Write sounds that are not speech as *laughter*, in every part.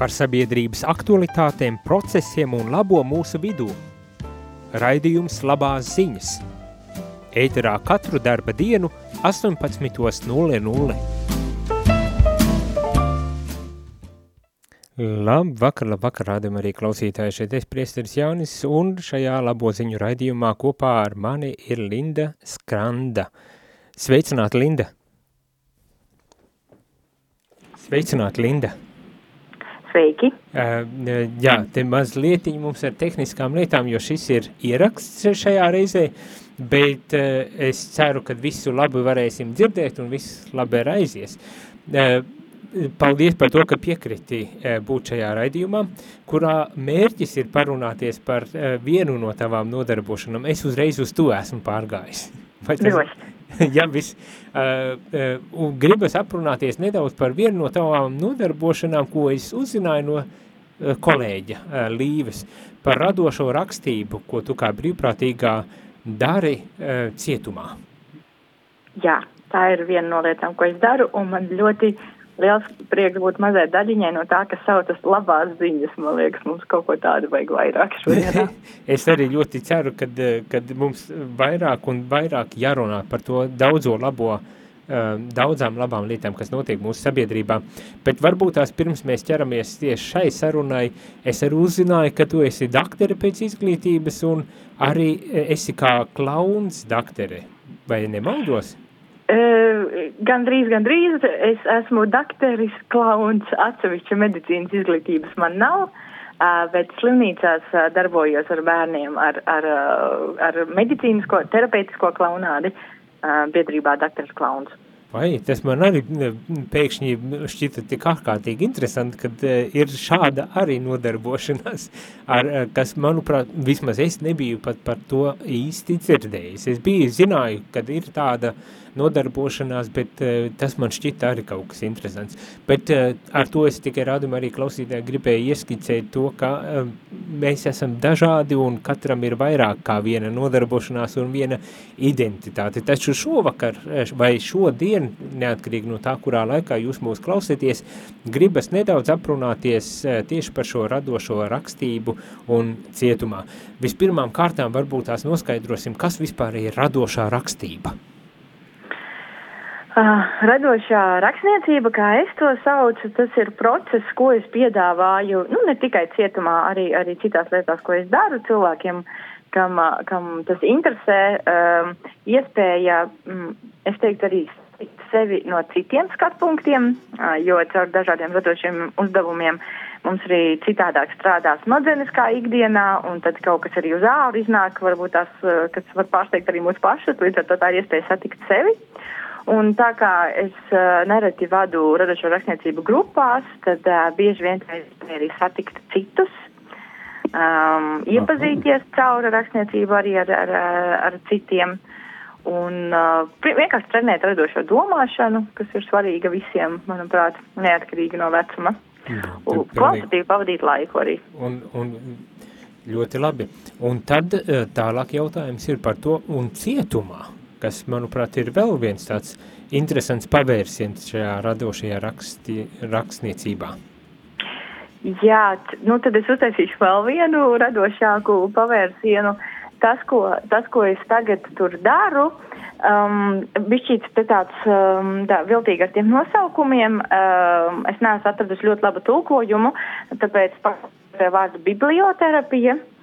par sabiedrības aktualitātēm, procesiem un labo mūsu vidū. Raidījums labās ziņas. Ēterā katru darba dienu 18.00. Labvakar, labvakar, rādam arī klausītāji šeit es priesteris Jaunis, un šajā labo ziņu raidījumā kopā ar mani ir Linda Skranda. Sveicināt, Linda! Sveicināt, Linda! Sveiki! Uh, jā, te mazliet mums ar tehniskām lietām, jo šis ir ieraksts šajā reizē, bet uh, es ceru, ka visu labi varēsim dzirdēt un viss labi ir aizies. Uh, paldies par to, ka piekriti eh, būt šajā raidījumā, kurā mērķis ir parunāties par eh, vienu no tavām nodarbošanām. Es uzreiz uz to esmu pārgājis. Vai tas, *laughs* ja viss, uh, uh, gribas aprunāties nedaudz par vienu no tavām nodarbošanām, ko es uzzināju no uh, kolēģa uh, Līves, par radošo rakstību, ko tu kā brīvprātīgā dari uh, cietumā. Jā, tā ir viena no lietām, ko es daru, un man ļoti liels prieks būt mazai daļiņai no tā, kas saucas labās ziņas. Man liekas, mums kaut ko tādu vajag vairāk šodienā. *laughs* es arī ļoti ceru, kad, kad mums vairāk un vairāk jārunā par to daudzo labo, eh, daudzām labām lietām, kas notiek mūsu sabiedrībā. Bet varbūt tās pirms mēs ķeramies tieši šai sarunai, es arī uzzināju, ka tu esi daktere pēc izglītības un arī esi kā klauns daktere. Vai nemaldos? Uh, gan drīz, gan drīz. Es esmu dakteris, klauns, atsevišķa medicīnas izglītības man nav, uh, bet slimnīcās uh, darbojos ar bērniem ar, ar, ar medicīnisko, terapeitisko klaunādi biedrībā dakteris klauns. Vai tas man arī pēkšņi šķita tik ārkārtīgi interesanti, kad ir šāda arī nodarbošanās, ar, kas, manuprāt, vismaz es nebiju pat par to īsti dzirdējis. Es biju, zināju, kad ir tāda uh, nodarbošanās, bet uh, tas man šķita arī kaut kas interesants. Bet uh, ar to es tikai rādum arī klausītāji gribēju ieskicēt to, ka uh, mēs esam dažādi un katram ir vairāk kā viena nodarbošanās un viena identitāte. Taču šovakar vai šodien, neatkarīgi no tā, kurā laikā jūs mūs klausieties, gribas nedaudz aprunāties tieši par šo radošo rakstību un cietumā. Vispirmām kārtām varbūt tās noskaidrosim, kas vispār ir radošā rakstība. Uh, radošā rakstniecība, kā es to saucu, tas ir process, ko es piedāvāju, nu, ne tikai cietumā, arī, arī citās lietās, ko es daru cilvēkiem, kam, kam tas interesē, um, iespēja, um, es teiktu, arī sevi no citiem skatpunktiem, uh, jo caur dažādiem radošiem uzdevumiem mums arī citādāk strādā smadzenes kā ikdienā, un tad kaut kas arī uz āru iznāk, varbūt tās, kas var pārsteigt arī mūsu pašus, līdz ar to tā ir iespēja satikt sevi. Un tā kā es uh, nereti vadu radošo rakstniecību grupās, tad uh, bieži vien arī satikt citus, um, iepazīties caur rakstniecību arī ar, ar, ar citiem un uh, vienkārši trenēt radošo domāšanu, kas ir svarīga visiem, manuprāt, neatkarīgi no vecuma. Un kvalitatīvi pavadīt laiku arī. Un, un ļoti labi. Un tad tālāk jautājums ir par to un cietumā kas, manuprāt, ir vēl viens tāds interesants pavērsiens šajā radošajā raksti, rakstniecībā. Jā, nu tad es uztaisīšu vēl vienu radošāku pavērsienu. Tas, ko, tas, ko es tagad tur daru, um, bišķīts te tāds um, tā, viltīgi ar tiem nosaukumiem. Um, es neesmu atradusi ļoti labu tulkojumu, tāpēc vārdu biblioterapija. Uh,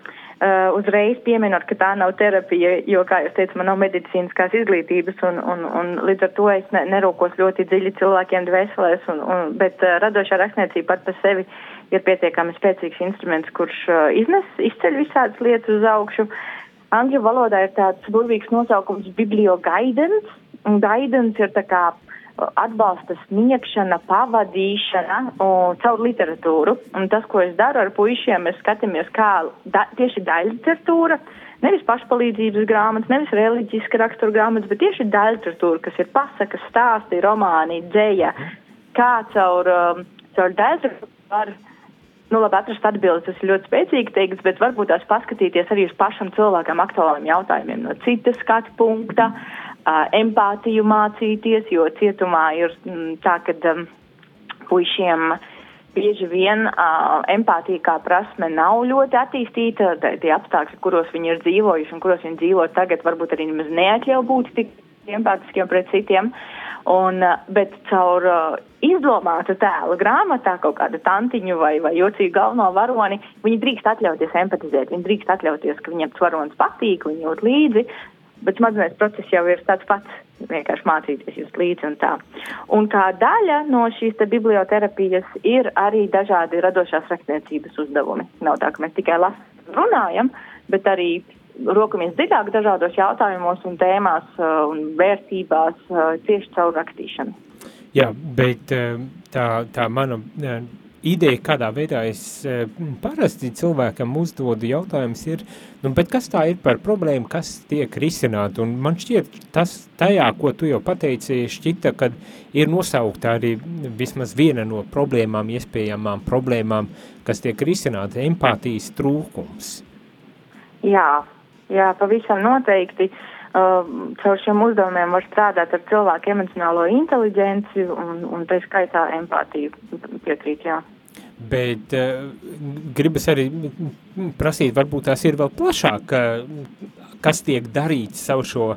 uzreiz pieminot, ka tā nav terapija, jo, kā jūs teicat, man nav medicīniskās izglītības, un, un, un līdz ar to es ne, nerūkos ļoti dziļi cilvēkiem dvēselēs, un, un, bet uh, radošā rakstniecība pat par sevi ir pietiekami spēcīgs instruments, kurš uh, iznes, izceļ visādas lietas uz augšu. Angļu valodā ir tāds burvīgs nosaukums biblio guidance, un guidance ir tā kā atbalsta sniegšana, pavadīšana un, caur literatūru. Un tas, ko es daru ar puišiem, mēs skatāmies, kā da, tieši daļliteratūra, nevis pašpalīdzības grāmatas, nevis reliģiska rakstura grāmatas, bet tieši daļliteratūra, kas ir pasakas, stāsti, romāni, dzēja, kā caur, um, caur daļliteratūru var. Nu, labi, atrast atbildes, tas ir ļoti spēcīgi teikts, bet varbūt tās paskatīties arī uz pašam cilvēkam aktuāliem jautājumiem no citas skatu punkta. Uh, empātiju mācīties, jo cietumā ir m, tā, ka um, puišiem bieži vien uh, empātija kā prasme nav ļoti attīstīta, tie apstākļi, kuros viņi ir dzīvojuši un kuros viņi dzīvo tagad, varbūt arī nemaz neatļauj būt tik empātiskiem pret citiem. Un, bet caur uh, izdomātu tēlu grāmatā, kaut kādu tantiņu vai, vai jocīgu galveno varoni, viņi drīkst atļauties empatizēt, viņi drīkst atļauties, ka viņiem tas varonis patīk, viņi jūt līdzi, bet smadzenēs process jau ir tāds pats, vienkārši mācīties just līdzi un tā. Un kā daļa no šīs te biblioterapijas ir arī dažādi radošās rakstniecības uzdevumi. Nav tā, ka mēs tikai lasām, runājam, bet arī rokamies dziļāk dažādos jautājumos un tēmās uh, un vērtībās uh, tieši caur rakstīšanu. Jā, bet uh, tā, tā mana ideja, kādā veidā es parasti cilvēkam uzdodu jautājums ir, nu, bet kas tā ir par problēmu, kas tiek risināt, un man šķiet tas tajā, ko tu jau pateici, šķita, kad ir nosaukta arī vismaz viena no problēmām, iespējamām problēmām, kas tiek risināta, empātijas trūkums. Jā, Jā, pavisam noteikti. Uh, caur šiem uzdevumiem var strādāt ar cilvēku emocionālo inteliģenci un, un tā skaitā empātiju piekrīt, jā. Bet uh, gribas arī prasīt, varbūt tās ir vēl plašāk, uh, kas tiek darīts savu šo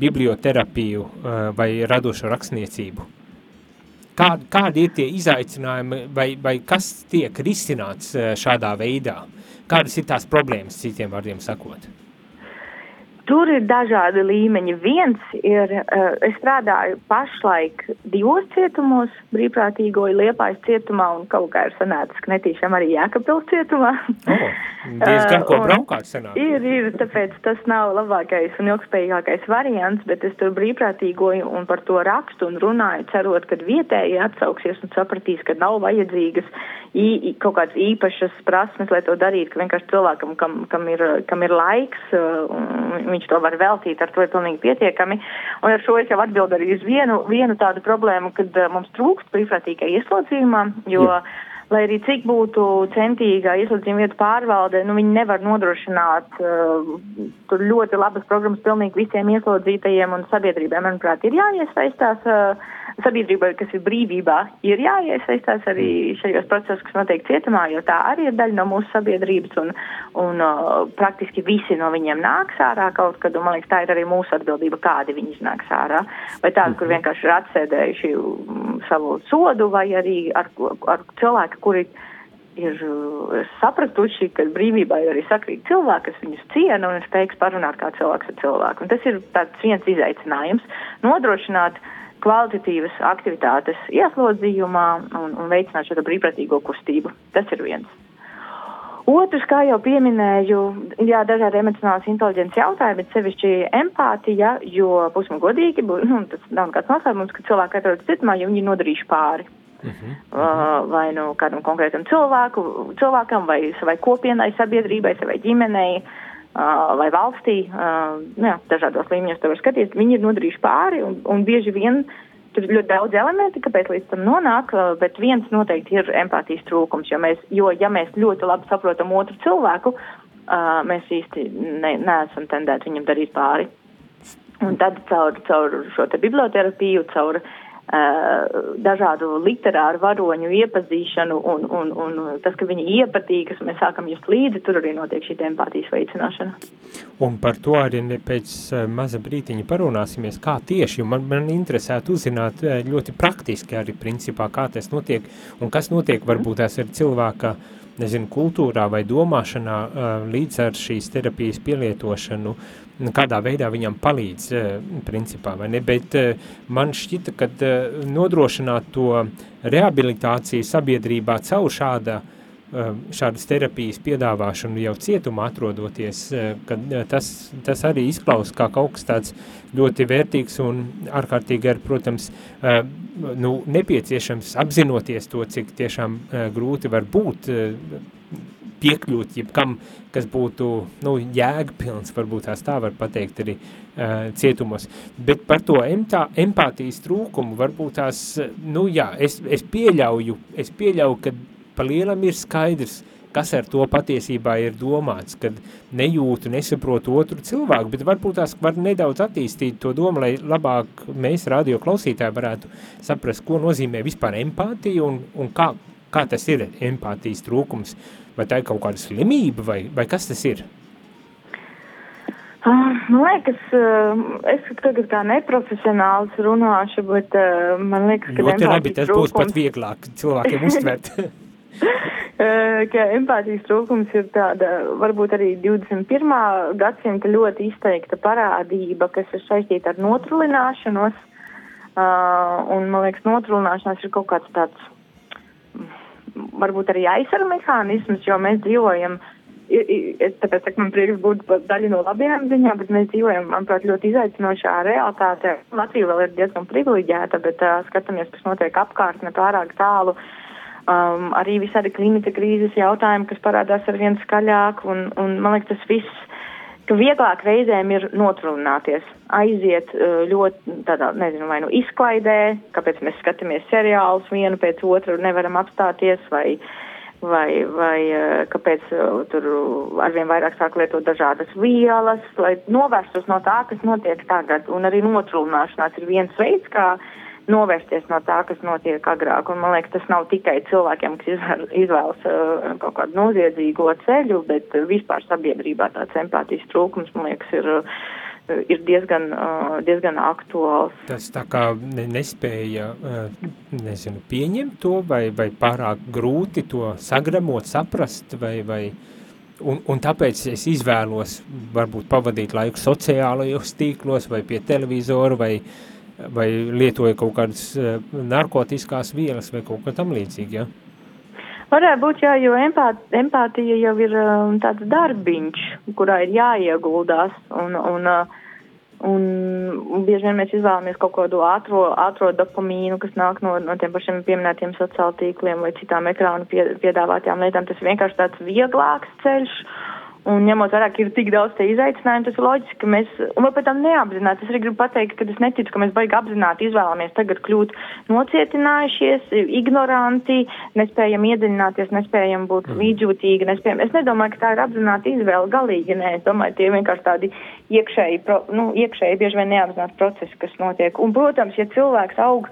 biblioterapiju uh, vai radošo rakstniecību. Kā, kādi ir tie izaicinājumi vai, vai kas tiek risināts uh, šādā veidā? Kādas ir tās problēmas, citiem vārdiem sakot? Tur ir dažādi līmeņi. Viens ir, uh, es strādāju pašlaik divos cietumos, brīvprātīgo Liepājas cietumā un kaut kā ir sanācis, ka netīšām arī Jēkabils cietumā. *laughs* Oh, diezgan ko braukāt sanāk. Ir, ir, tāpēc tas nav labākais un ilgspējīgākais variants, bet es tur brīvprātīgoju un par to rakstu un runāju, cerot, ka vietēji atsauksies un sapratīs, ka nav vajadzīgas ī, kaut kādas īpašas prasmes, lai to darītu, ka vienkārši cilvēkam, kam, kam, ir, kam ir laiks, uh, viņš to var veltīt, ar to ir pilnīgi pietiekami. Un ar šo es jau atbildu arī uz vienu, vienu tādu problēmu, kad uh, mums trūkst brīvprātīgai ieslodzījumā, jo. Jā. Lai arī cik būtu centīga ieslodzījuma vietu pārvalde, nu viņi nevar nodrošināt uh, tur ļoti labas programmas pilnīgi visiem ieslodzītajiem un sabiedrībai, manuprāt, ir jāiesaistās. Uh, sabiedrībai, kas ir brīvībā, ir jāiesaistās arī šajos procesos, kas notiek cietumā, jo tā arī ir daļa no mūsu sabiedrības un, un uh, praktiski visi no viņiem nāks ārā kaut kad, un man liekas, tā ir arī mūsu atbildība, kādi viņi nāks ārā. Vai tādi, kur vienkārši ir atsēdējuši um, savu sodu, vai arī ar, ar cilvēku, kuri ir uh, sapratuši, ka brīvībā ir arī sakrīt cilvēki, kas viņus ciena un ir spējīgs parunāt kā cilvēks ar cilvēku. Un tas ir tāds viens izaicinājums - nodrošināt uh, kvalitatīvas aktivitātes ieslodzījumā un, un veicināt šo brīvprātīgo kustību. Tas ir viens. Otrs, kā jau pieminēju, jā, dažādi emocionālas inteliģences jautājumi, bet sevišķi empātija, jo, būsim godīgi, *laughs* nu, tas nav kāds noslēpums, ka cilvēki atrodas cietumā, jo viņi nodarījuši pāri. Uh -huh. uh, vai nu kādam konkrētam cilvēku, cilvēkam, vai savai kopienai, sabiedrībai, savai ģimenei, uh, vai valstī, nu, jā, dažādos līmeņos to var skatīt, viņi ir nodarījuši pāri un, un bieži vien tur ir ļoti daudz elementi, kāpēc līdz tam nonāk, bet viens noteikti ir empātijas trūkums, jo, mēs, jo ja mēs ļoti labi saprotam otru cilvēku, mēs īsti ne, neesam tendēti viņam darīt pāri. Un tad caur, caur šo te biblioterapiju, caur uh, dažādu literāru varoņu iepazīšanu un, un, un tas, ka viņi iepatīkas, mēs sākam just līdzi, tur arī notiek šī empātijas veicināšana. Un par to arī pēc maza brītiņa parunāsimies, kā tieši, jo man, man interesētu uzzināt ļoti praktiski arī principā, kā tas notiek un kas notiek varbūt tās ar cilvēka nezinu, kultūrā vai domāšanā līdz ar šīs terapijas pielietošanu, uh, Nu, kādā veidā viņam palīdz, principā, vai ne, bet man šķita, ka nodrošināt to rehabilitāciju sabiedrībā caur šāda, šādas terapijas piedāvāšanu jau cietumā atrodoties, ka tas, tas arī izklaus kā kaut kas tāds ļoti vērtīgs un ārkārtīgi ar, protams, nu, nepieciešams apzinoties to, cik tiešām grūti var būt piekļūt jebkam, kas būtu nu, jēgpilns, varbūt tās tā var pateikt arī uh, cietumos. Bet par to empā, empātijas trūkumu varbūt tās, nu jā, es, es pieļauju, es pieļauju, ka pa lielam ir skaidrs, kas ar to patiesībā ir domāts, kad nejūtu, nesaprotu otru cilvēku, bet varbūt tās var nedaudz attīstīt to domu, lai labāk mēs radio klausītāji varētu saprast, ko nozīmē vispār empātija un, un kā, kā tas ir empātijas trūkums, vai tā ir kaut kāda slimība, vai, vai kas tas ir? Ah, man liekas, es tagad kā neprofesionāls runāšu, bet man liekas, ka Ļoti labi, tas būs pat vieglāk cilvēkiem uztvert. *laughs* *laughs* ka empātijas trūkums ir tāda, varbūt arī 21. gadsimta ļoti izteikta parādība, kas ir saistīta ar notrulināšanos. Uh, un, man liekas, notrulināšanās ir kaut kāds tāds, varbūt arī aizsarga mehānisms, jo mēs dzīvojam uh, tāpēc saku, man prieks būt daļa no labajām ziņām, bet mēs dzīvojam, manuprāt, ļoti izaicinošā realitātē. Latvija vēl ir diezgan privileģēta, bet uh, skatāmies, kas notiek apkārt, ne pārāk tālu. Um, arī visādi klimata krīzes jautājumi, kas parādās ar vien skaļāk, un, un man liekas, tas viss, ka vieglāk reizēm ir notrunāties, aiziet uh, ļoti tādā, nezinu, vai nu izklaidē, kāpēc mēs skatāmies seriālus vienu pēc otru, nevaram apstāties, vai uh, vai, vai eh, kāpēc eh, tur arvien vairāk sāk lietot dažādas vielas, lai novērstos no tā, kas notiek tagad. Un arī notrūlināšanās ir viens veids, kā novērsties no tā, kas notiek agrāk. Un man liekas, tas nav tikai cilvēkiem, kas izvēlas uh, kaut kādu noziedzīgo ceļu, bet vispār sabiedrībā tāds empātijas trūkums, man liekas, ir. Uh, ir diezgan, diezgan aktuāls. Tas tā kā nespēja, nezinu, pieņemt to, vai, vai pārāk grūti to sagremot, saprast, vai, vai, un, un tāpēc es izvēlos varbūt pavadīt laiku sociālajos tīklos, vai pie televizoru, vai, vai lietoju kaut kādas narkotiskās vielas, vai kaut kā tam līdzīgi, ja? Varētu būt, jā, jo empāt, empātija jau ir um, tāds darbiņš, kurā ir jāieguldās, un, un, uh, un, un bieži vien mēs izvēlamies kaut kādu ātro, ātro dopamīnu, kas nāk no, no tiem pašiem pieminētiem sociāla tīkliem vai citām ekrānu pie, piedāvātajām lietām. Tas vienkārši tāds vieglāks ceļš, Un ņemot vērā, ka ir tik daudz te izaicinājumu, tas ir loģiski, ka mēs, un vēl pēc tam neapzināti, es arī gribu pateikt, ka es neticu, ka mēs baigi apzināti izvēlamies tagad kļūt nocietinājušies, ignoranti, nespējam iedziļināties, nespējam būt mm. līdzjūtīgi, nespējam. Es nedomāju, ka tā ir apzināta izvēle galīgi, nē, es domāju, tie vienkārši tādi iekšēji, pro, nu, iekšēji bieži vien neapzināti procesi, kas notiek. Un, protams, ja cilvēks aug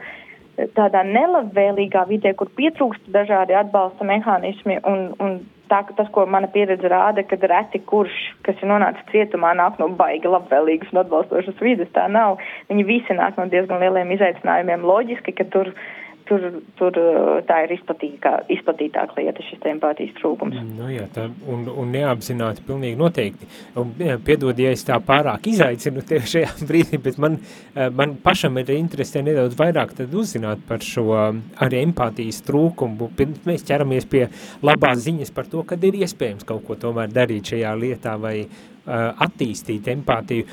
tādā nelabvēlīgā vidē, kur pietrūkst dažādi atbalsta mehānismi un, un tā, tas, ko mana pieredze rāda, kad reti kurš, kas ir nonācis cietumā, nāk no baigi labvēlīgas un atbalstošas vidas. Tā nav. Viņi visi nāk no diezgan lieliem izaicinājumiem. Loģiski, ka tur tur, tur tā ir izplatītā, izplatītāka lieta, šis empātijas trūkums. Nu jā, tā, un, un neapzināti pilnīgi noteikti. Un, piedod, ja es tā pārāk izaicinu tevi šajā *laughs* brīdī, bet man, eh, man pašam ir interesē nedaudz vairāk tad uzzināt par šo arī empātijas trūkumu. Mēs ķeramies pie labās ziņas par to, kad ir iespējams kaut ko tomēr darīt šajā lietā vai attīstīt empātiju,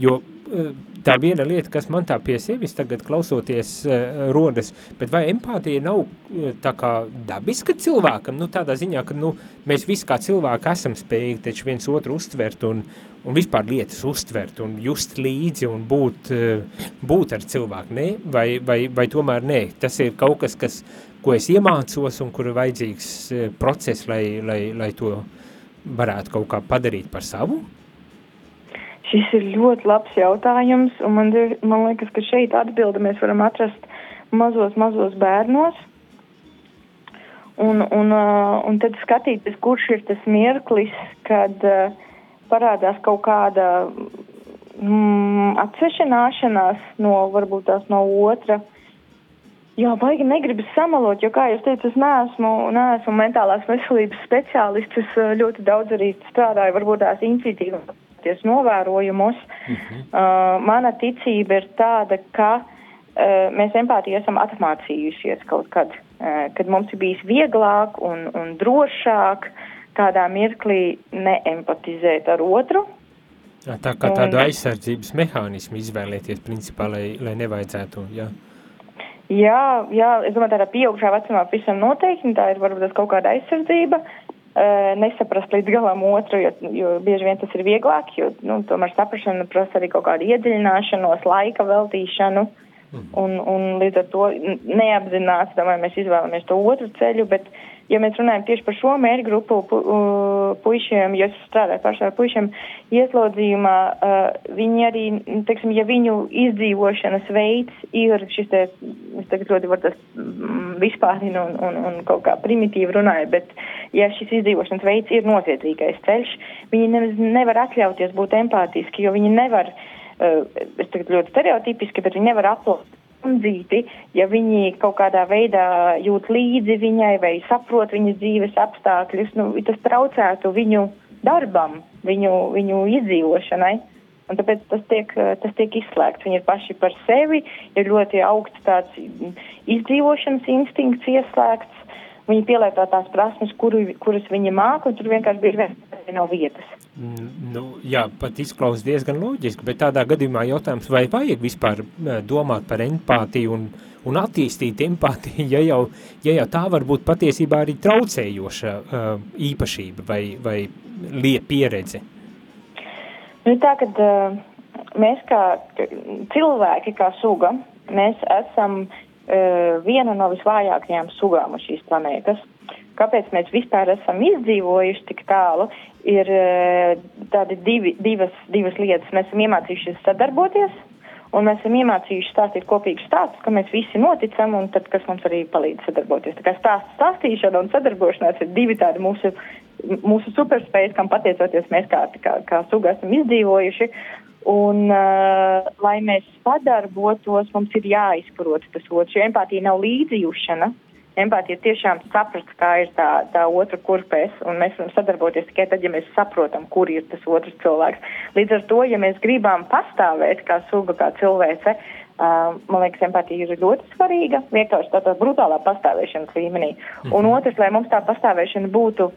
jo uh, tā viena lieta, kas man tā pie sevis tagad klausoties uh, rodas, bet vai empātija nav tā kā dabiska cilvēkam, nu tādā ziņā, ka nu, mēs visi kā cilvēki esam spējīgi taču viens otru uztvert un, un vispār lietas uztvert un just līdzi un būt, būt ar cilvēku, ne? Vai, vai, vai tomēr nē, tas ir kaut kas, kas, ko es iemācos un kur ir vajadzīgs process, lai, lai, lai to varētu kaut kā padarīt par savu? Šis ir ļoti labs jautājums, un man, man liekas, ka šeit atbildi mēs varam atrast mazos, mazos bērnos. Un, un, un tad skatīties, kurš ir tas mirklis, kad parādās kaut kāda mm, atsvešināšanās no varbūt tās no otra. Jā, baigi negribas samalot, jo, kā jūs teicat, es neesmu, neesmu mentālās veselības speciālists, es ļoti daudz arī strādāju, varbūt tās intuitīvi ties novērojumos. Uh -huh. uh, mana ticība ir tāda, ka uh, mēs empātiju esam atmācījušies kaut kad, uh, kad mums ir bijis vieglāk un, un drošāk kādā mirklī neempatizēt ar otru. Tā kā tādu un, aizsardzības mehānismu izvēlēties, principā, lai, lai nevajadzētu, jā. Jā, jā, es domāju, tādā pieaugšā vecumā visam noteikti, tā ir varbūt kaut kāda aizsardzība, nesaprast līdz galam otru, jo, jo bieži vien tas ir vieglāk, jo nu, tomēr saprašana prasa arī kaut kādu iedziļināšanos, laika veltīšanu. Mm. Un, un līdz ar to neapzināti, domāju, mēs izvēlamies to otru ceļu, bet, ja mēs runājam tieši par šo mērķu grupu pu, puišiem, jo es strādāju pašā ar puišiem ieslodzījumā, viņi arī, teiksim, ja viņu izdzīvošanas veids ir šis te, es tagad ļoti varu tas vispārinu un, un, un kaut kā primitīvi runāju, bet ja šis izdzīvošanas veids ir noziedzīgais ceļš, viņi ne, nevar atļauties būt empātiski, jo viņi nevar, es tagad ļoti stereotipiski, bet viņi nevar aplūkt sundzīti, ja viņi kaut kādā veidā jūt līdzi viņai vai saprot viņas dzīves apstākļus, nu, tas traucētu viņu darbam, viņu, viņu izdzīvošanai. Un tāpēc tas tiek, tas tiek izslēgts. Viņi ir paši par sevi, ir ļoti augsts tāds izdzīvošanas instinkts ieslēgts. Viņi pielieto tās prasmes, kuru, kuras viņi māca, un tur vienkārši bieži vien nav vietas. Mm, nu, jā, pat izklausās diezgan loģiski, bet tādā gadījumā jautājums, vai vajag vispār domāt par empātiju un, un attīstīt empātiju, ja jau, ja jau tā var būt patiesībā arī traucējoša uh, īpašība vai, vai lieta pieredze? Nu, tā, kad uh, mēs kā cilvēki, kā suga, mēs esam viena no visvājākajām sugām uz šīs planētas. Kāpēc mēs vispār esam izdzīvojuši tik tālu, ir e, tādi divi, divas, divas lietas. Mēs esam iemācījušies sadarboties, un mēs esam iemācījuši stāstīt kopīgus stāstus, ka mēs visi noticam, un tad, kas mums arī palīdz sadarboties. Tā kā stāstu stāstīšana un sadarbošanās ir divi tādi mūsu, mūsu superspējas, kam pateicoties mēs kā, kā, kā suga esam izdzīvojuši. Un, uh, lai mēs sadarbotos, mums ir jāizprot tas otrs, jo empātija nav līdzjūšana. Empātija ir tiešām saprast, kā ir tā, tā otra kurpēs, un mēs varam sadarboties tikai tad, ja mēs saprotam, kur ir tas otrs cilvēks. Līdz ar to, ja mēs gribam pastāvēt kā suga, kā cilvēce, uh, man liekas, empātija ir ļoti svarīga, vienkārši tādā brutālā pastāvēšanas līmenī. Mhm. Un otrs, lai mums tā pastāvēšana būtu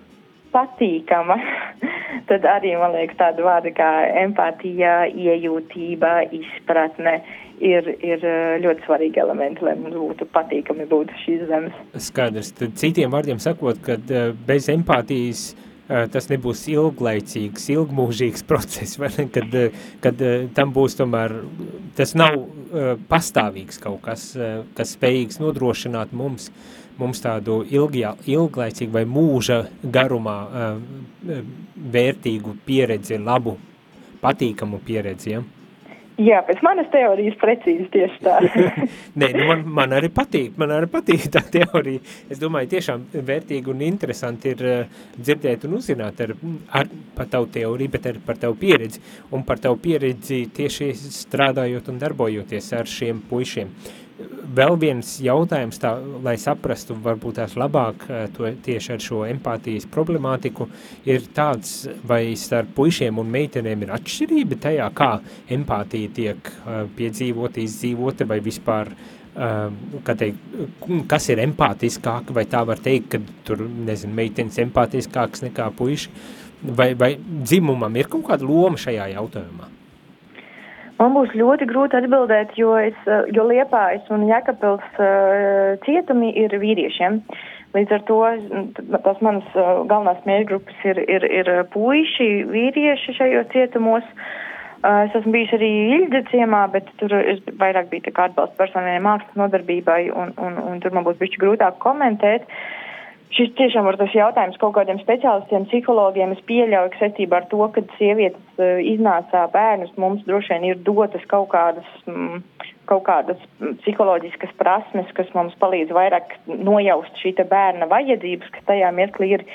patīkama, *laughs* tad arī, man liekas, tāda vārda kā empātija, iejūtība, izpratne ir, ir eh, ļoti svarīgi elementi, lai mums būtu patīkami būt šīs zemes. Skaidrs. Tad citiem vārdiem sakot, ka eh, bez empātijas eh, tas nebūs ilglaicīgs, ilgmūžīgs *laughs* process, vai ne, kad, kad tam būs tomēr, tas nav pastāvīgs kaut kas, kas spējīgs nodrošināt mums, mums tādu ilgjā, ilglaicīgu vai mūža garumā vērtīgu pieredzi, labu, patīkamu pieredzi, ja? Jā, pēc manas teorijas precīzi tieši tā. *laughs* Nē, nu man, man arī patīk, man arī patīk tā teorija. Es domāju, tiešām vērtīgi un interesanti ir uh, dzirdēt un uzzināt ar, ar, par tavu teoriju, bet arī par tavu pieredzi. Un par tavu pieredzi tieši strādājot un darbojoties ar šiem puišiem. Uh, vēl viens jautājums, tā, lai saprastu varbūt tās labāk eh, to tieši ar šo empātijas problemātiku, ir tāds, vai starp puišiem un meitenēm ir atšķirība tajā, kā empātija tiek uh, piedzīvota, izdzīvota, vai vispār, uh, kā teikt, kas ir empātiskāk, vai tā var teikt, ka tur, nezinu, meitenes empātiskāks nekā puiši, vai, vai dzimumam ir kaut kāda loma šajā jautājumā? Man būs ļoti grūti atbildēt, jo, es, eh, jo Liepājas un Jēkabils uh, cietumi ir vīriešiem. Līdz ar to tās manas uh, galvenās mērķgrupas ir, ir, ir puiši, vīrieši šajos cietumos. Uh, es esmu bijis arī Ilģa ciemā, bet tur es vairāk biju atbalsts personīgai mākslas nodarbībai, un, un, un tur man būs bišķi grūtāk komentēt. Uh, Šis tiešām ir tas jautājums kaut kādiem speciālistiem, psihologiem. Es pieļauju, ka saistībā ar to, ka sievietes uh, iznācā bērnus, mums droši vien ir dotas kaut kādas, mm, kaut kādas psiholoģiskas prasmes, kas mums palīdz vairāk nojaust šī bērna vajadzības, kas tajā mirklī ir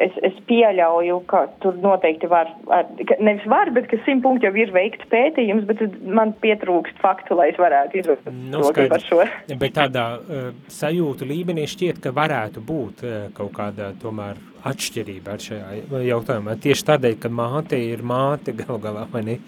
es, es pieļauju, ka tur noteikti var, ar, nevis var, bet ka simt punkti jau ir veikts pētījums, bet man pietrūkst faktu, lai es varētu izvērst nu, par šo. Bet tādā uh, sajūtu līmenī šķiet, ka varētu būt uh, kaut kāda tomēr atšķirība ar šajā jautājumā. Tieši tādēļ, ka māte ir māte *laughs* gal galā, vai ne?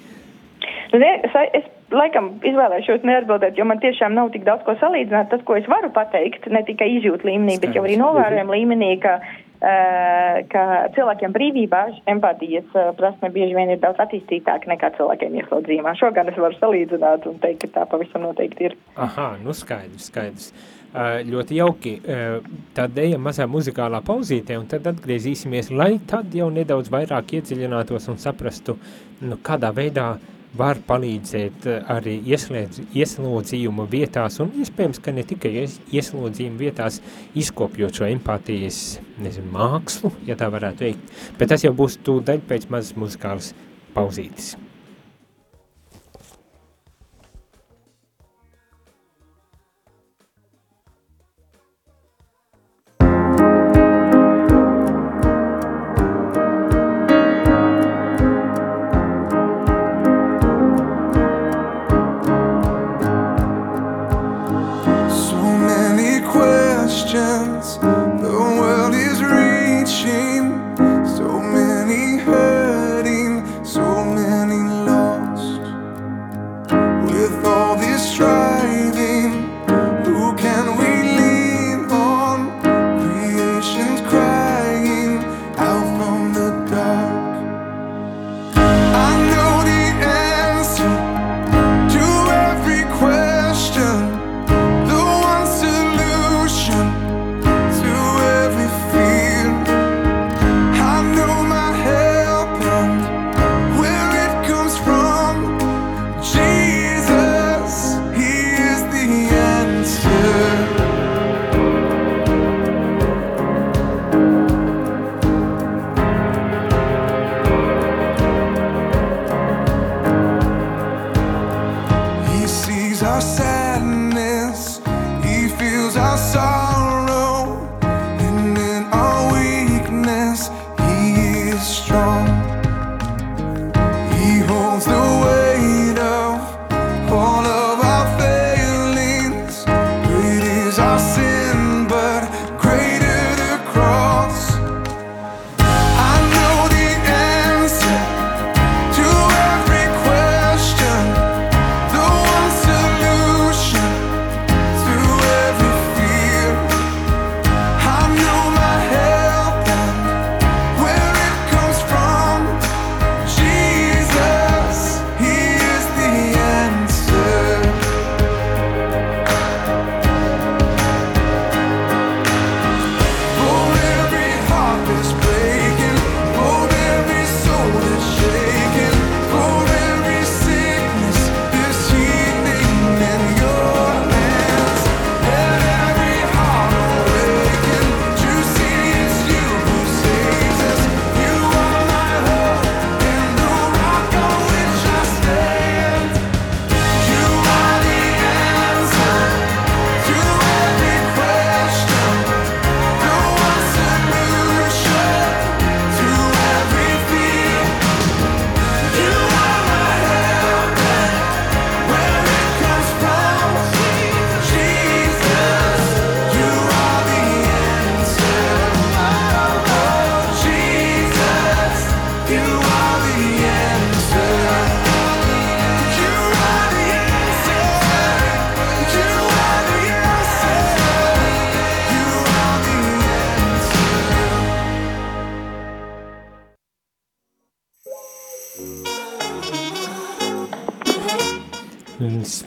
Nu, ne, es, es laikam izvēlēšos neatbildēt, jo man tiešām nav tik daudz ko salīdzināt. Tas, ko es varu pateikt, ne tikai izjūt līmenī, bet jau arī novērojam līmenī, ka ka cilvēkiem brīvībā empātijas eh, prasme bieži vien ir daudz attīstītāka nekā cilvēkiem ieslodzījumā. Šo gan es varu salīdzināt un teikt, ka tā pavisam noteikti ir. Aha, nu skaidrs, skaidrs. Uh, ļoti jauki. Uh, tad ejam mazā muzikālā pauzītē un tad atgriezīsimies, lai tad jau nedaudz vairāk iedziļinātos un saprastu, nu, kādā veidā var palīdzēt arī ieslēdz, ieslodzījuma vietās un iespējams, ka ne tikai ies, ieslodzījuma vietās izkopjot šo empātijas, nezinu, mākslu, ja tā varētu veikt, bet tas jau būs tūdaļ pēc mazas muzikālas pauzītes.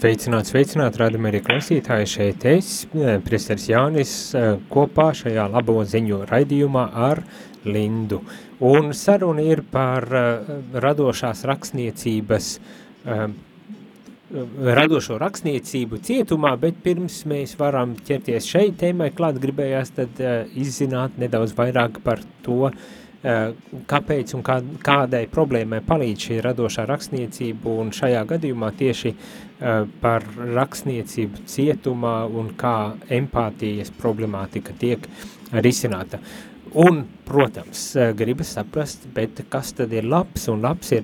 Sveicināt, sveicināt, rādam arī klausītāji šeit es, eh, priesteris Jānis, eh, kopā šajā labo ziņu raidījumā ar Lindu. Un saruna ir par uh, radošās rakstniecības, radošo rakstniecību cietumā, bet pirms mēs varam ķerties šeit tēmai klāt, gribējās tad izzināt nedaudz vairāk par to, uh, Eh, kāpēc un kā, kādai problēmai palīdz šī radošā rakstniecība? Un šajā gadījumā tieši uh, par rakstniecību cietumā un kā empātijas problemātika tiek risināta. Un, protams, eh, gribas saprast, bet kas tad ir labs, un labs ir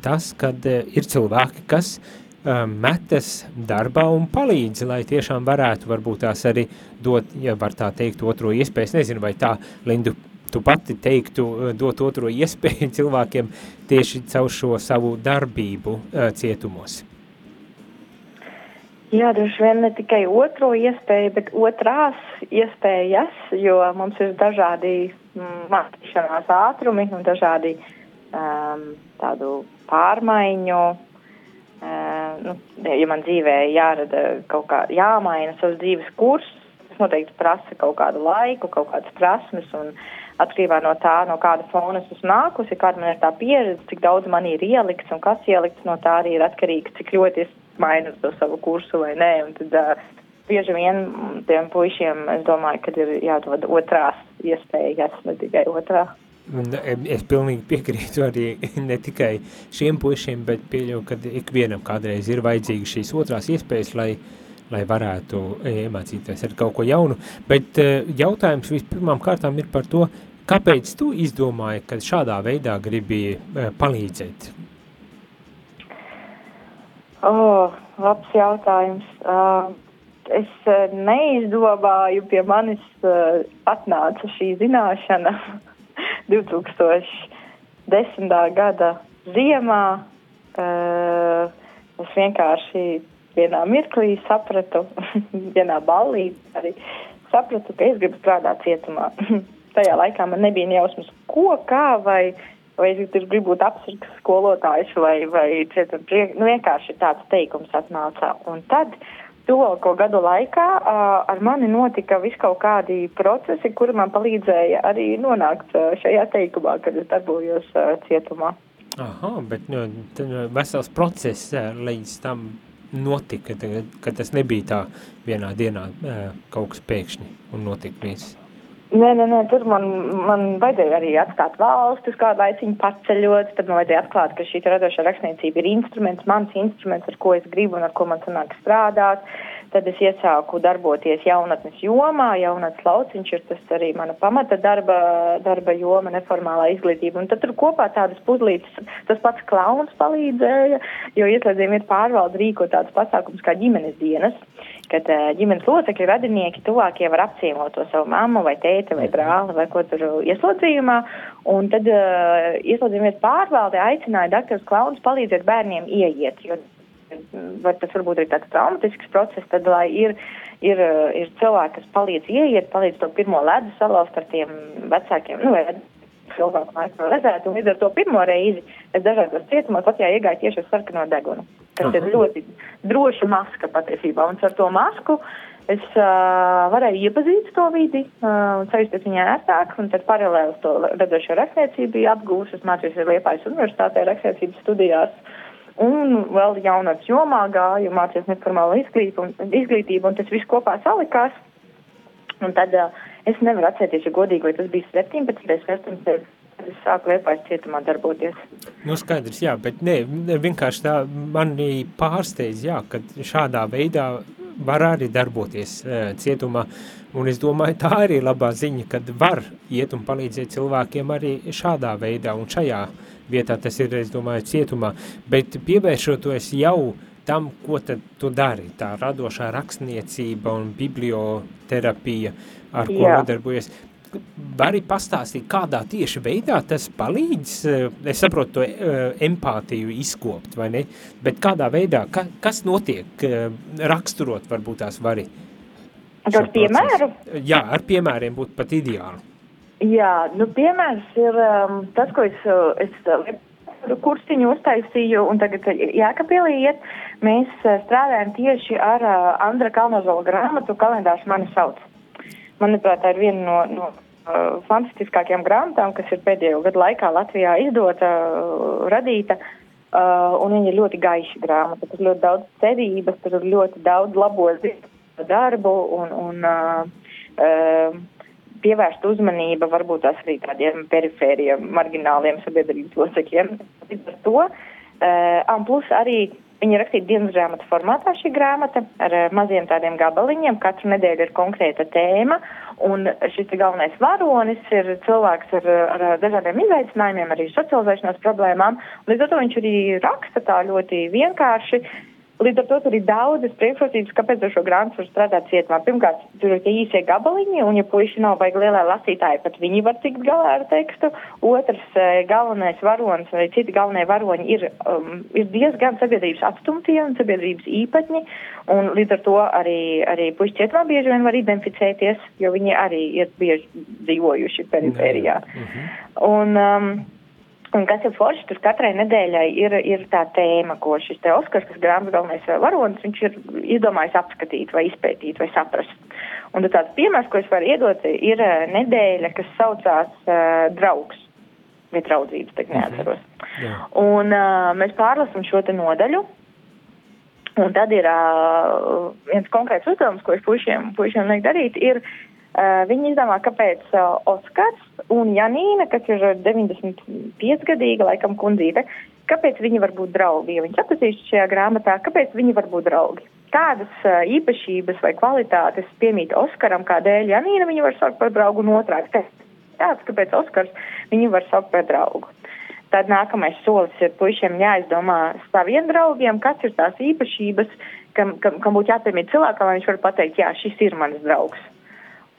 tas, kad ir cilvēki, kas metas darbā un palīdz, lai tiešām varētu varbūt tās arī dot, ja var tā teikt, otro iespējas, nezinu, vai tā, Lindu, tu pati teiktu, eh, dot otro iespēju *laughs* cilvēkiem tieši caur šo savu darbību uh, cietumos? Jā, droši vien ne tikai otro iespēju, bet otrās iespējas, jo mums ir dažādi mm, mācīšanās ātrumi un dažādi um, tādu pārmaiņu. Uh, nu, ja man dzīvē jārada kaut kā jāmaina savs dzīves kurs, tas noteikti prasa kaut kādu laiku, kaut kādas prasmes un atkarībā no tā, no kāda fona es esmu nākusi, kāda man ir tā pieredze, cik daudz man ir ielikts un kas ielikts no tā arī ir atkarīgs, cik ļoti es mainu to savu kursu vai nē. Un tad uh, bieži vien tiem puišiem es domāju, ka ir jādod otrās iespējas, ne tikai otrā. Un es pilnīgi piekrītu arī *laughs* ne tikai šiem puišiem, bet pieļauju, ka ikvienam kādreiz ir vajadzīgas šīs otrās iespējas, lai, lai varētu iemācīties ar kaut ko jaunu. Bet jautājums vispirmām kārtām ir par to, kāpēc tu izdomāji, ka šādā veidā gribi palīdzēt? Oh, labs jautājums. Uh, es neizdomāju, pie manis uh, atnāca šī zināšana *laughs* 2010. gada ziemā. Uh, es vienkārši vienā mirklī sapratu, *laughs* vienā ballī arī sapratu, ka es gribu strādāt cietumā. *laughs* Tajā laikā man nebija nejausmas, ko, kā, vai, vai es gribu būt apsargs skolotājs, vai, vai cietuma priek. Nu, vienkārši tāds teikums atnāca. Un tad tuvāko gadu laikā ar mani notika viskaut kādi procesi, kuri man palīdzēja arī nonākt šajā teikumā, kad es darbojos cietumā. Aha, bet nu, vesels process līdz tam notika, ka tas nebija tā vienā dienā kaut kas pēkšņi un notika viss. Nē, nē, nē, tur man, man vajadzēja arī atstāt valstis, kādu laiciņu paceļot, tad man vajadzēja atklāt, ka šī radošā rakstniecība ir instruments, mans instruments, ar ko es gribu un ar ko man sanāk strādāt. Tad es iesāku darboties jaunatnes jomā, jaunatnes lauciņš ir tas arī mana pamata darba, darba joma, neformālā izglītība. Un tad tur kopā tādas puzlītes, tas pats klauns palīdzēja, jo ieslēdzījumi ir pārvalda rīko tāds pasākums kā ģimenes dienas kad uh, ģimenes locekļi, radinieki, tuvākie var apciemot to savu mammu vai tēti vai brāli vai ko tur ieslodzījumā. Un tad uh, ieslodzījumies pārvalde aicināja daktarus klaunus palīdzēt bērniem ieiet, jo vai tas varbūt ir tāds traumatisks process, tad lai ir, ir, ir cilvēki, kas palīdz ieiet, palīdz to pirmo ledu salauzt ar tiem vecākiem, nu, cilvēku laiku redzēt, un līdz ar to pirmo reizi es dažādos cietumos Latvijā iegāju tieši ar sarkano degunu. Tas Aha. ir ļoti droša maska patiesībā, un ar to masku es uh, varēju iepazīt to vidi uh, un sajusties viņā ērtāk, un tad paralēli to radošo rakstniecību biju apgūs, es mācījos Liepājas universitātē rakstniecības studijās, un vēl jaunatnes jomā gāju, mācījos neformālu izglītību, un, izglītību, un tas viss kopā salikās, un tad uh, es nevaru atcerēties, ja godīgi, vai tas bija 17. vai 18 kad es sāku Liepājas cietumā darboties. Nu, skaidrs, jā, bet ne, vienkārši tā mani pārsteidz, jā, ka šādā veidā var arī darboties uh, cietumā, un es domāju, tā arī labā ziņa, kad var iet un palīdzēt cilvēkiem arī šādā veidā, un šajā vietā tas ir, es domāju, cietumā, bet pievēršoties jau tam, ko tad tu dari, tā radošā rakstniecība un biblioterapija, ar ko Jā. nodarbojies, vari pastāstīt, kādā tieši veidā tas palīdz, eh, es saprotu to eh, empātiju izkopt, vai ne, bet kādā veidā, ka, kas notiek, eh, raksturot varbūt tās vari? Ar piemēru? Jā, ar piemēriem būtu pat ideāli. Jā, nu piemērs ir um, tas, ko es, es kursiņu uztaisīju un tagad Jēkabīlī iet, mēs strādājam tieši ar uh, Andra Kalnozola grāmatu kalendārs mani sauc manuprāt, tā ir viena no, no uh, fantastiskākajām grāmatām, kas ir pēdējo gadu laikā Latvijā izdota, uh, radīta. Uh, un viņa ir ļoti gaiša grāmata. Tur ir ļoti daudz cerības, tur ir ļoti daudz labo darbu un, un uh, uh, pievērst uzmanība varbūt tās arī tādiem perifēriem, margināliem sabiedrības locekļiem. Par to. Uh, plus arī Viņa rakstīja dienas grāmatu formātā šī grāmata ar eh, maziem tādiem gabaliņiem. Katru nedēļu ir konkrēta tēma, un šis galvenais varonis ir cilvēks ar, ar dažādiem izaicinājumiem, arī socializēšanās problēmām. Līdz ar to viņš arī raksta tā ļoti vienkārši Līdz ar to tur ir daudzas priekšrocības, kāpēc ar šo grāmatu var strādāt cietumā. Pirmkārt, tur ir tie īsie gabaliņi, un ja puiši nav baigi lielā lasītāji, pat viņi var tikt galā ar tekstu. Otrs, eh, galvenais varonis vai citi galvenie varoņi ir, um, ir diezgan sabiedrības atstumtie un sabiedrības īpatņi, un līdz ar to arī, arī puiši cietumā bieži vien var identificēties, jo viņi arī ir bieži dzīvojuši perifērijā. Mm -hmm. Un, um, Un kas ir forši, tur katrai nedēļai ir, ir tā tēma, ko šis te Oskars, kas grāmatas galvenais varonis, viņš ir izdomājis apskatīt vai izpētīt vai saprast. Un tāds piemērs, ko es varu iedot, ir uh, nedēļa, kas saucās uh, draugs vai draudzības, tagad neatceros. Mm -hmm. Un uh, mēs pārlasam šo te nodaļu. Un tad ir uh, viens konkrēts uzdevums, ko es puišiem, puišiem lieku darīt, ir uh, viņi izdomā, kāpēc uh, Oskars un Janīna, kas ir 95 gadīga, laikam kundzīte, kāpēc viņi var būt draugi, ja viņi atpazīst šajā grāmatā, kāpēc viņi var būt draugi. Kādas uh, īpašības vai kvalitātes piemīt Oskaram, kādēļ Janīna viņu var saukt par draugu un otrādi tāds, kāpēc Oskars viņu var saukt par draugu. Tad nākamais solis ir puišiem jāizdomā saviem draugiem, kas ir tās īpašības, kam, kam, kam būtu jāpiemīt cilvēkam, lai viņš var pateikt, jā, šis ir mans draugs.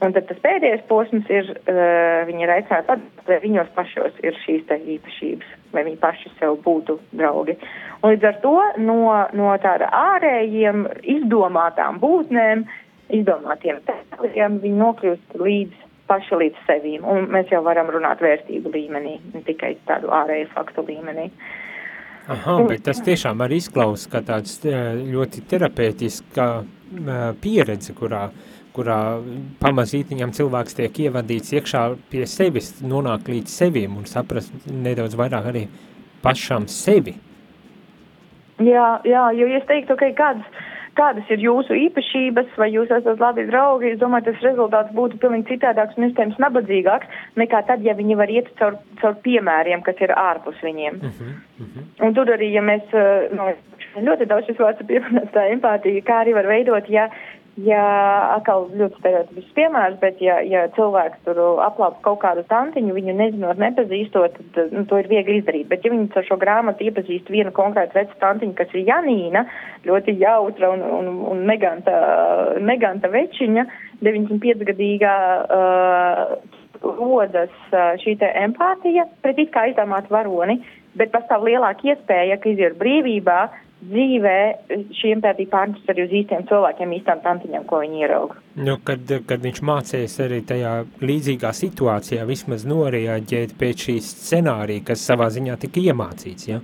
Un tad tas pēdējais posms ir, uh, viņi ir aicināti atbildēt, vai viņos pašos ir šīs īpašības, vai viņi paši sev būtu draugi. Un līdz ar to no, no tāda ārējiem izdomātām būtnēm, izdomātiem tēliem, viņi nokļūst līdz paši līdz sevīm. Un mēs jau varam runāt vērtību līmenī, ne tikai tādu ārēju faktu līmenī. Aha, bet tas tiešām arī izklausās kā tāds ļoti terapētiska pieredze, kurā, kurā pamazītiņam cilvēks tiek ievadīts iekšā pie sevis, nonāk līdz sevim un saprast nedaudz vairāk arī pašam sevi. Jā, jā, jo es teiktu, ka kādas kādas ir jūsu īpašības, vai jūs esat labi draugi. Es domāju, tas rezultāts būtu pilnīgi citādāks un iespējams nabadzīgāks nekā tad, ja viņi var iet caur, caur piemēriem, kas ir ārpus viņiem. Uh -huh, uh -huh. Un tur arī, ja mēs, nu, ļoti daudz šis vārds pieminēts tā empātija, kā arī var veidot, ja ja atkal ļoti stereotipisks piemērs, bet ja, ja cilvēks tur aplaupa kaut kādu tantiņu, viņu nezinot, nepazīstot, tad nu, to ir viegli izdarīt. Bet ja viņi ar šo grāmatu iepazīst vienu konkrētu vecu tantiņu, kas ir Janīna, ļoti jautra un, un, un neganta, neganta večiņa, 95-gadīgā uh, rodas uh, šī empātija pret it kā izdomātu varoni, bet pastāv lielāka iespēja, ka iziet brīvībā, dzīvē šī empātija pārnes arī uz īstiem cilvēkiem, īstām tantiņām, ko viņi ierauga. Nu, kad, kad viņš mācījās arī tajā līdzīgā situācijā vismaz noreaģēt pēc šīs scenārija, kas savā ziņā tika iemācīts, ja?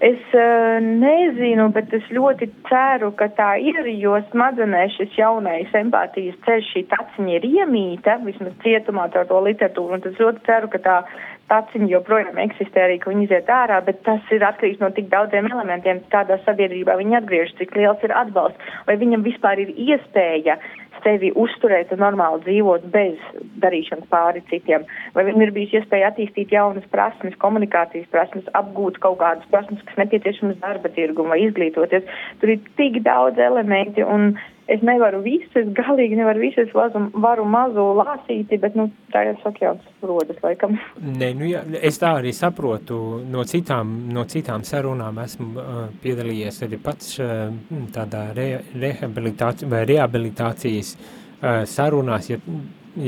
Es uh, nezinu, bet es ļoti ceru, ka tā ir, jo smadzenē šis jaunais empātijas ceļš, šī taciņa ir iemīta, vismaz cietumā ar to literatūru, un es ļoti ceru, ka tā taciņa joprojām eksistē arī, ka viņi iziet ārā, bet tas ir atkarīgs no tik daudziem elementiem, kādā sabiedrībā viņi atgriežas, cik liels ir atbalsts, vai viņam vispār ir iespēja sevi uzturēt un normāli dzīvot bez darīšanas pāri citiem, vai viņam ir bijis iespēja attīstīt jaunas prasmes, komunikācijas prasmes, apgūt kaut kādas prasmes, kas nepieciešamas darba tirgumu vai izglītoties. Tur ir tik daudz elementi un es nevaru visu, es galīgi nevaru visu, es varu, varu mazu lāsīti, bet, nu, tā jau saka jauns rodas, laikam. Nē, nu, jā, es tā arī saprotu, no citām, no citām sarunām esmu uh, piedalījies arī pats uh, tādā re, rehabilitācijas vai rehabilitācijas uh, sarunās, ja,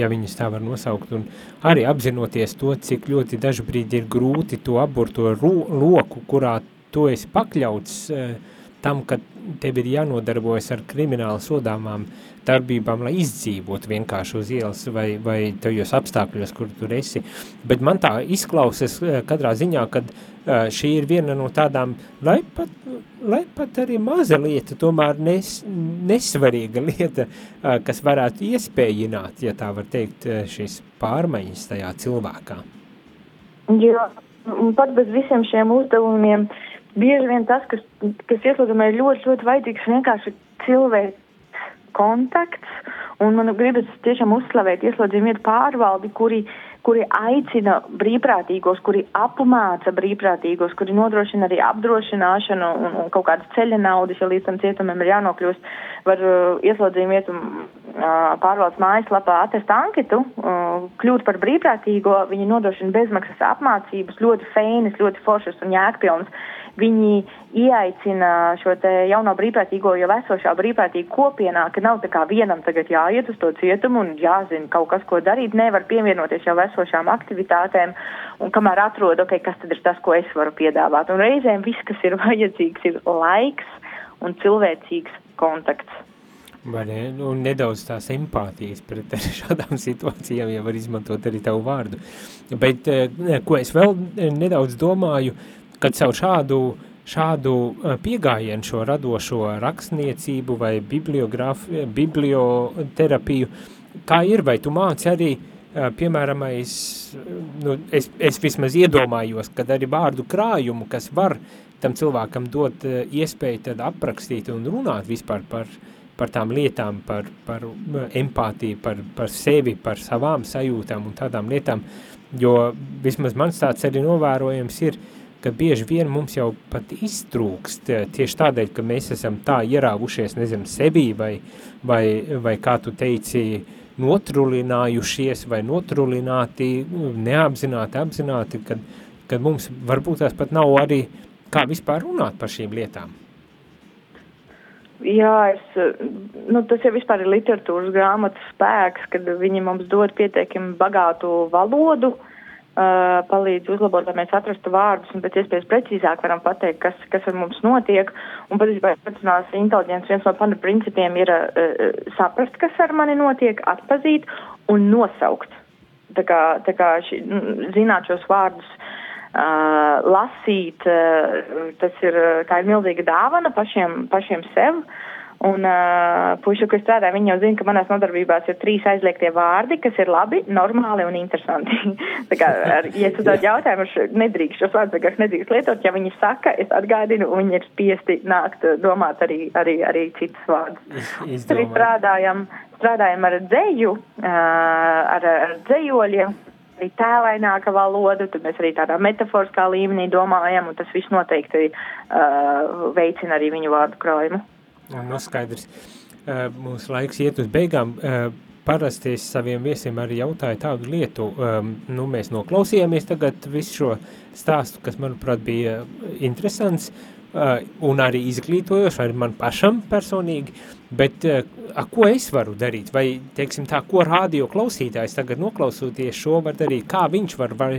ja viņas tā var nosaukt, un arī apzinoties to, cik ļoti dažbrīd ir grūti to aburto ro, loku, kurā tu esi pakļauts uh, tam, ka tev ir jānodarbojas ar krimināli sodāmām darbībām, lai izdzīvot vienkārši uz ielas vai, vai tajos apstākļos, kur tur esi. Bet man tā izklausas eh, katrā ziņā, kad uh, šī ir viena no tādām, lai pat, lai pat arī maza lieta, tomēr nes, nesvarīga lieta, uh, kas varētu iespējināt, ja tā var teikt, šīs pārmaiņas tajā cilvēkā. Jā, pat bez visiem šiem uzdevumiem uh, bieži vien tas, kas, kas ieslodzīmē ir ļoti, ļoti vajadzīgs vienkārši cilvēks kontakts, un man gribas tiešām uzslavēt ieslodzījumu vietu pārvaldi, kuri, kuri aicina brīvprātīgos, kuri apmāca brīvprātīgos, kuri nodrošina arī apdrošināšanu un, un kaut kādas ceļa naudas, ja līdz tam cietumam ir jānokļūst, var uh, ieslodzījumu vietu uh, pārvaldes mājaslapā atrast anketu, uh, kļūt par brīvprātīgo, viņi nodrošina bezmaksas apmācības, ļoti feinas, ļoti foršas un jēgpilnas Viņi ieaicina šo jauno brīvprātīgo jau esošā brīvprātīga kopienā, ka nav tā kā vienam tagad jāiet uz to cietumu un jāzina kaut kas, ko darīt, nevar pievienoties jau esošām aktivitātēm un kamēr atrod, ok, kas tad ir tas, ko es varu piedāvāt. Un reizēm viss, kas ir *laughs* vajadzīgs, ir laiks un cilvēcīgs kontakts. Vai ne? Un nedaudz tās empātijas pret *laughs* šādām situācijām, ja var izmantot arī tavu vārdu. Bet, eh, ko es vēl nedaudz domāju, kad caur šādu šādu piegājienu, šo radošo rakstniecību vai biblioterapiju, kā ir, vai tu māci arī, piemēram, es, nu, es, es vismaz iedomājos, kad arī vārdu krājumu, kas var tam cilvēkam dot iespēju tad aprakstīt un runāt vispār par, par tām lietām, par, par empātiju, par, par sevi, par savām sajūtām un tādām lietām, jo vismaz mans tāds arī novērojums ir, ka bieži vien mums jau pat iztrūkst tieši tādēļ, ka mēs esam tā ierāvušies, nezinu, sevī vai, vai, vai kā tu teici, notrulinājušies vai notrulināti, neapzināti, apzināti, kad, kad mums varbūt tās pat nav arī kā vispār runāt par šīm lietām. Jā, es, nu, tas jau vispār ir literatūras grāmatas spēks, kad viņi mums dod pietiekami bagātu valodu, uh, Uh, palīdz uzlabot, lai mēs atrastu vārdus un pēc iespējas precīzāk varam pateikt, kas, kas ar mums notiek. Un patiesībā emocionālās inteliģences viens no pamata principiem ir uh, saprast, kas ar mani notiek, atpazīt un nosaukt. Tā kā, tā kā ši, zināt šos vārdus, uh, lasīt, uh, tas ir, ir milzīga dāvana pašiem, pašiem sev. Uh, Un uh, puiši, kas strādā, viņi jau zina, ka manās nodarbībās ir trīs aizliegtie vārdi, kas ir labi, normāli un interesanti. *laughs* tā kā, ar, ja es uzdod jautājumu, es nedrīkst šos vārdus vienkārši nedrīkst lietot. Ja viņi saka, es atgādinu, un viņi ir spiesti nākt domāt arī, arī, arī citus vārdus. Arī strādājam, strādājam ar dzēju, uh, ar, ar dzējoļiem arī tēlaināka valoda, tad mēs arī tādā metaforiskā līmenī domājam, un tas viss noteikti uh, veicina arī viņu vārdu krājumu. Nu, skaidrs. Mūsu laiks iet uz beigām. Parasti es saviem viesiem arī jautāju tādu lietu. Nu, mēs noklausījāmies tagad visu šo stāstu, kas, manuprāt, bija interesants un arī izglītojoši, arī man pašam personīgi, bet a, ko es varu darīt? Vai, teiksim tā, ko radio klausītājs tagad noklausoties šo var darīt? Kā viņš var, var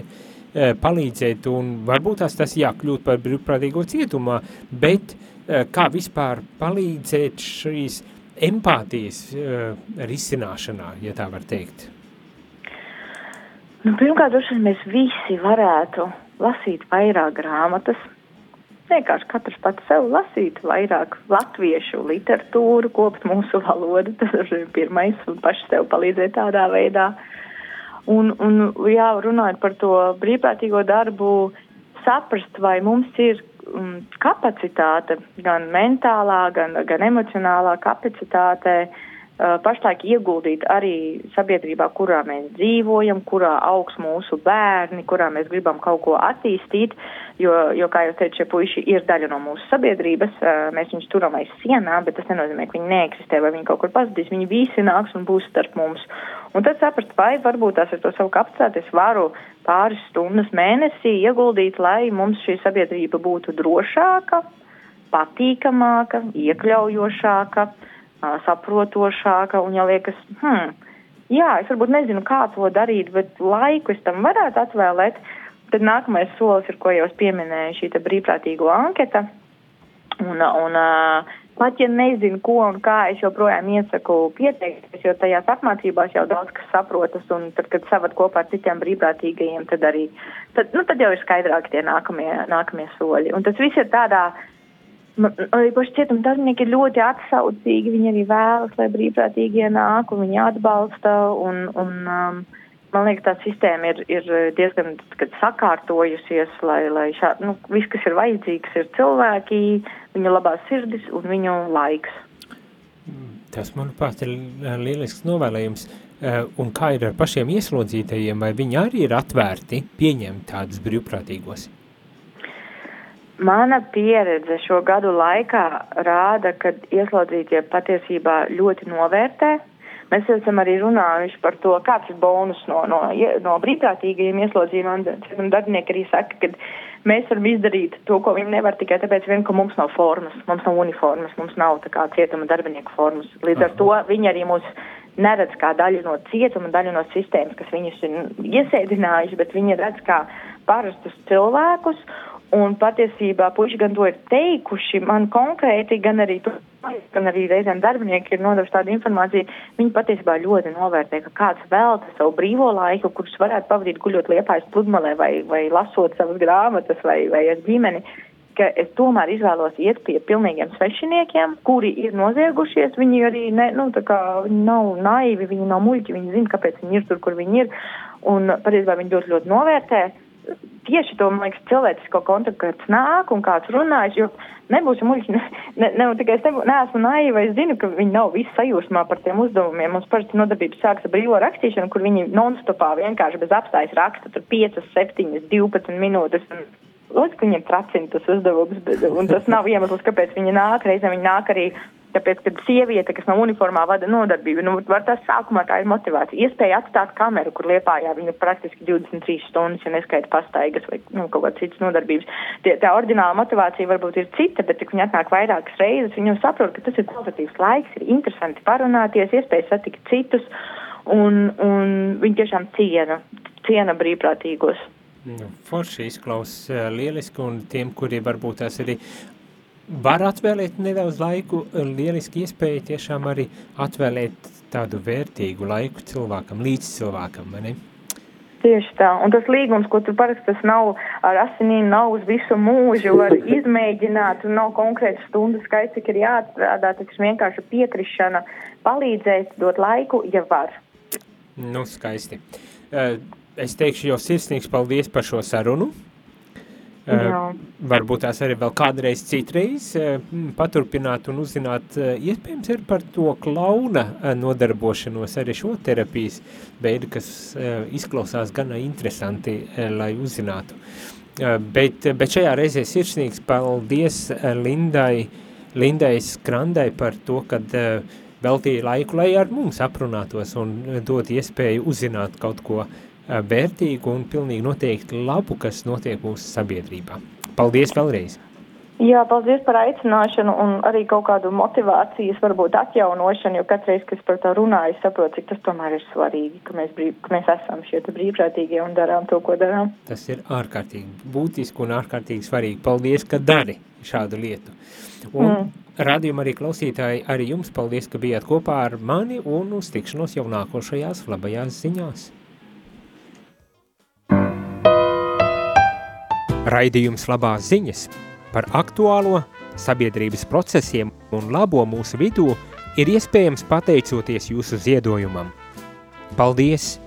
palīdzēt un varbūt tās tas jākļūt par brīvprātīgo cietumā, bet uh, Eh, kā vispār palīdzēt šīs empātijas uh, risināšanā, ja tā var teikt? Nu, pirmkārt, droši vien mēs visi varētu lasīt vairāk grāmatas. Vienkārši katrs pats sev lasīt vairāk latviešu literatūru, kopt mūsu valodu, tas ir pirmais, un paši sev palīdzēt tādā veidā. Un, un jā, runājot par to brīvprātīgo darbu, saprast, vai mums ir kapacitāte, gan mentālā, gan, gan emocionālā kapacitāte uh, pašlaik ieguldīt arī sabiedrībā, kurā mēs dzīvojam, kurā augs mūsu bērni, kurā mēs gribam kaut ko attīstīt, jo, jo kā jau teicu, šie puiši ir daļa no mūsu sabiedrības, uh, mēs viņus turam aiz sienām, bet tas nenozīmē, ka viņi neeksistē vai viņi kaut kur pazudīs, viņi visi nāks un būs starp mums. Un tad saprast, vai varbūt tās ar to savu kapacitāti. Es varu pāris stundas mēnesī ieguldīt, lai mums šī sabiedrība būtu drošāka, patīkamāka, iekļaujošāka, saprotošāka un, ja liekas, hmm, jā, es varbūt nezinu, kā to darīt, bet laiku es tam varētu atvēlēt, tad nākamais solis ir, ko jau es pieminēju, šī brīvprātīgo anketa. Un, un uh, Pat ja nezinu, ko un kā, es joprojām iesaku pieteikties, jo tajās apmācībās jau daudz kas saprotas, un tad, kad savat kopā ar citiem brīvprātīgajiem, tad arī, tad, nu, tad jau ir skaidrāk tie nākamie, nākamie soļi. Un tas viss ir tādā, arī paši cietuma darbinieki ir ļoti atsaucīgi, viņi arī vēlas, lai brīvprātīgie nāk, un viņi atbalsta, un, un um, man liekas, tā sistēma ir, ir diezgan sakārtojusies, lai, lai šā, nu, viss, kas ir vajadzīgs, ir cilvēki, viņu labās sirdis un viņu laiks. Tas, manuprāt, ir lielisks novēlējums. Eh, un kā ir ar pašiem ieslodzītajiem, vai viņi arī ir atvērti pieņemt tādus brīvprātīgos? Mana pieredze šo gadu laikā rāda, ka ieslodzītie patiesībā ļoti novērtē. Mēs esam arī runājuši par to, kāds ir bonus no, no, no brīvprātīgajiem ieslodzījumu. Darbinieki arī saka, ka mēs varam izdarīt to, ko viņi nevar tikai tāpēc, vien, ka mums nav formas, mums nav uniformas, mums nav tā kā cietuma darbinieku formas. Līdz ar to viņi arī mūs neredz kā daļu no cietuma, daļu no sistēmas, kas viņus ir iesēdinājuši, bet viņi redz kā parastus cilvēkus. Un patiesībā puiši gan to ir teikuši man konkrēti, gan arī, gan arī reizēm darbinieki ir nodevuši tādu informāciju. Viņi patiesībā ļoti novērtē, ka kāds velta savu brīvo laiku, kurus varētu pavadīt guļot liepājas pludmalē vai, vai lasot savas grāmatas vai, vai ar ģimeni. es tomēr izvēlos iet pie pilnīgiem svešiniekiem, kuri ir noziegušies. Viņi arī ne, nu, kā, viņi nav naivi, viņi nav muļķi, viņi zina, kāpēc viņi ir tur, kur viņi ir. Un patiesībā viņi ļoti, ļoti novērtē. Tieši to, man liekas, cilvēcisko kontaktu, kāds nāk un kāds runājas, jo nebūšu muļķi, *laughs* ne, ne, tikai es nebū, neesmu naiva, es zinu, ka viņi nav visi sajūsmā par tiem uzdevumiem. Mums parasti nodarbības sāks ar brīvo rakstīšanu, kur viņi non-stopā vienkārši bez apstājas raksta tur 5, 7, 12 minūtes. Lūdzu, ka viņiem tracina tas uzdevums, bet, un tas nav iemesls, kāpēc viņi nāk. Reizēm viņi nāk arī tāpēc, ka sieviete, kas nav uniformā, vada nodarbību, nu, var tas sākumā tā ir motivācija. Iespēja atstāt kameru, kur liepājā viņa praktiski 23 stundas, ja neskaita pastaigas vai nu, kaut kādas citas nodarbības. Tie, tā oriģināla motivācija varbūt ir cita, bet, kad viņi atnāk vairākas reizes, viņi jau saprot, ka tas ir kvalitatīvs laiks, ir interesanti parunāties, iespēja satikt citus, un, un viņi tiešām ciena, ciena brīvprātīgos. Nu, forši izklausās uh, lieliski, un tiem, kuri varbūt tās arī var atvēlēt nedaudz laiku, lieliski iespēja tiešām arī atvēlēt tādu vērtīgu laiku cilvēkam, līdz cilvēkam, vai ne? Tieši tā, un tas līgums, ko tu parakst, tas nav ar asinīm, nav uz visu mūžu, var *laughs* izmēģināt, un nav konkrēts stundu skaits, cik ir jāatstrādā, tas vienkārši piekrišana, palīdzēt, dot laiku, ja var. Nu, skaisti. Uh, es teikšu jau sirsnīgs paldies par šo sarunu. Jā. Varbūt tās arī vēl kādreiz citreiz paturpināt un uzzināt iespējams ir par to klauna nodarbošanos arī šo terapijas veidu, kas izklausās gana interesanti, lai uzzinātu. Bet, bet šajā reizē sirsnīgs paldies Lindai, Lindai Skrandai par to, kad veltīja laiku, lai ar mums aprunātos un dot iespēju uzzināt kaut ko uh, vērtīgu un pilnīgi noteikti labu, kas notiek mūsu sabiedrībā. Paldies vēlreiz! Jā, paldies par aicināšanu un arī kaut kādu motivācijas, varbūt atjaunošanu, jo katreiz, kad par to runāju, saprotu, cik tas tomēr ir svarīgi, ka mēs, brīv, ka mēs esam šie brīvprātīgie un darām to, ko darām. Tas ir ārkārtīgi būtiski un ārkārtīgi svarīgi. Paldies, ka dari šādu lietu. Un mm. radījuma arī klausītāji, arī jums paldies, ka bijāt kopā ar mani un uz tikšanos jau nākošajās labajās ziņās. Raidījums labās ziņas par aktuālo sabiedrības procesiem un labo mūsu vidū ir iespējams pateicoties jūsu ziedojumam. Paldies!